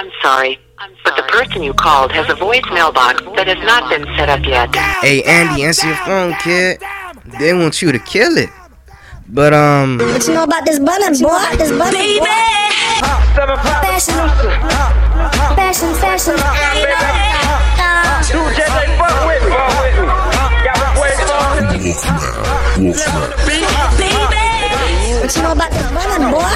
I'm sorry, but the person you called has a voicemail box that has not been set up yet. Hey, Andy, answer your phone, kid. They want you to kill it. But, um. What you know about this button, boy? This button, Baby, Fashion. Fashion, fashion. baby. What you know about this button, boy?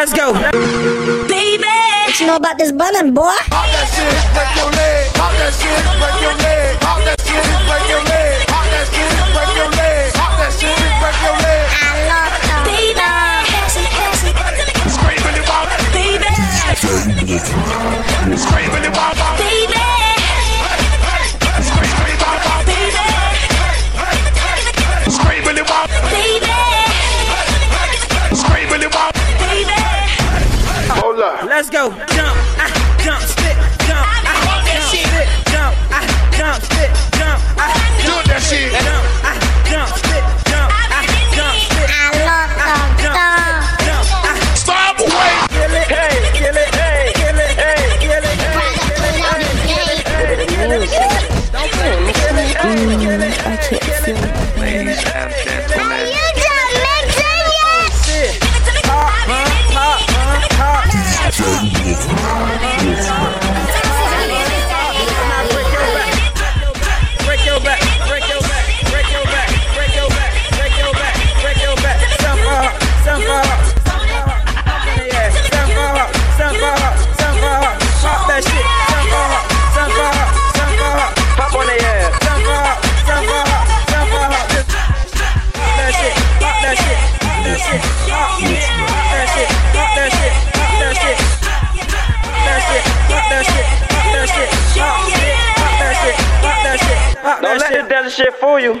Let's go. Baby. What you know about this bunnin', boy? Pop that shit, break your leg. Pop that shit, break your leg. Pop that shit, break your leg. Pop that shit, break your leg. Pop that shit, break your leg. I love the baby. Screaming the wild, baby. Screaming the wild, baby. Screaming the wild, baby. Let's go. Jump, I jump, spit, jump, I jump, that shit. spit, jump, I jump, spit, jump, I jump, that shit. jump, I jump, spit, jump, I jump, spit. I love the jump, I Stop away. Kill it, hey, kill it, hey, kill it, hey, kill it, hey. Don't kill me. I can't feel it. Ladies and that shit, pop that shit, pop that shit, pop that shit, pop that shit, pop that shit, pop that shit, pop that shit, pop it, pop that shit, pop that shit, pop that shit. Don't let this desert shit fool you.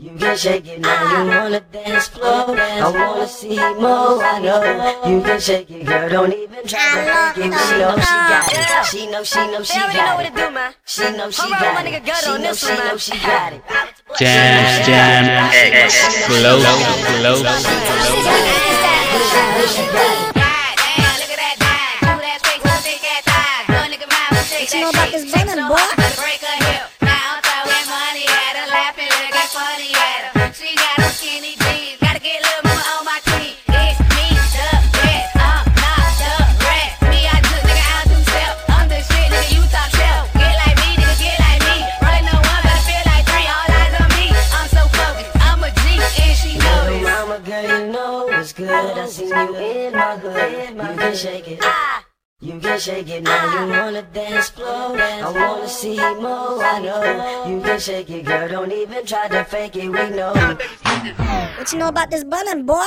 You can shake it now. You wanna dance floor? I wanna see more. I know you can shake it, girl. Don't even try to fake it. She know she got it. She know she know she got it. She know she got it. She know she know she got it. Jam, jam, explosive, What you know about this button, boy? Girl, you know it's good. I see you in my hood. You can shake it. You can shake it now. You wanna dance floor? I wanna see more. I know you can shake it, girl. Don't even try to fake it. We know. What you know about this button, boy?